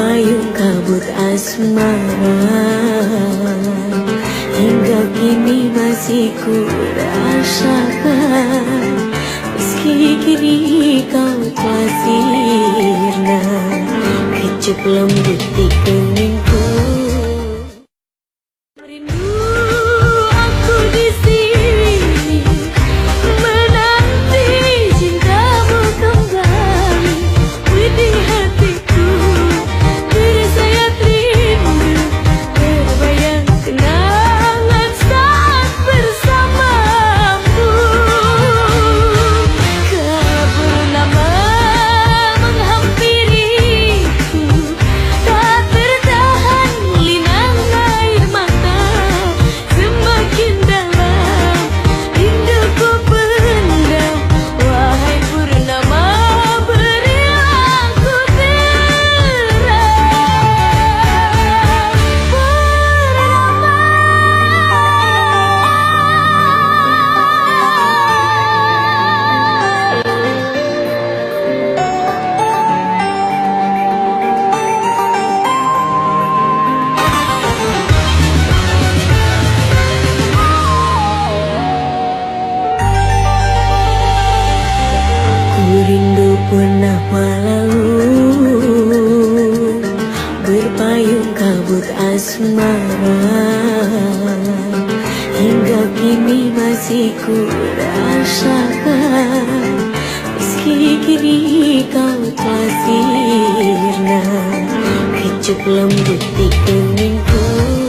Berpayung kabut asmara. Hingga kini masih ku rasakan Meski kini kau telah sirna Kecup lembut di keningku pernah lalu Berpayung kabut asmara. Hingga kini masih ku rasakan Meski kini kau telah sirna Kecup lembut di keningku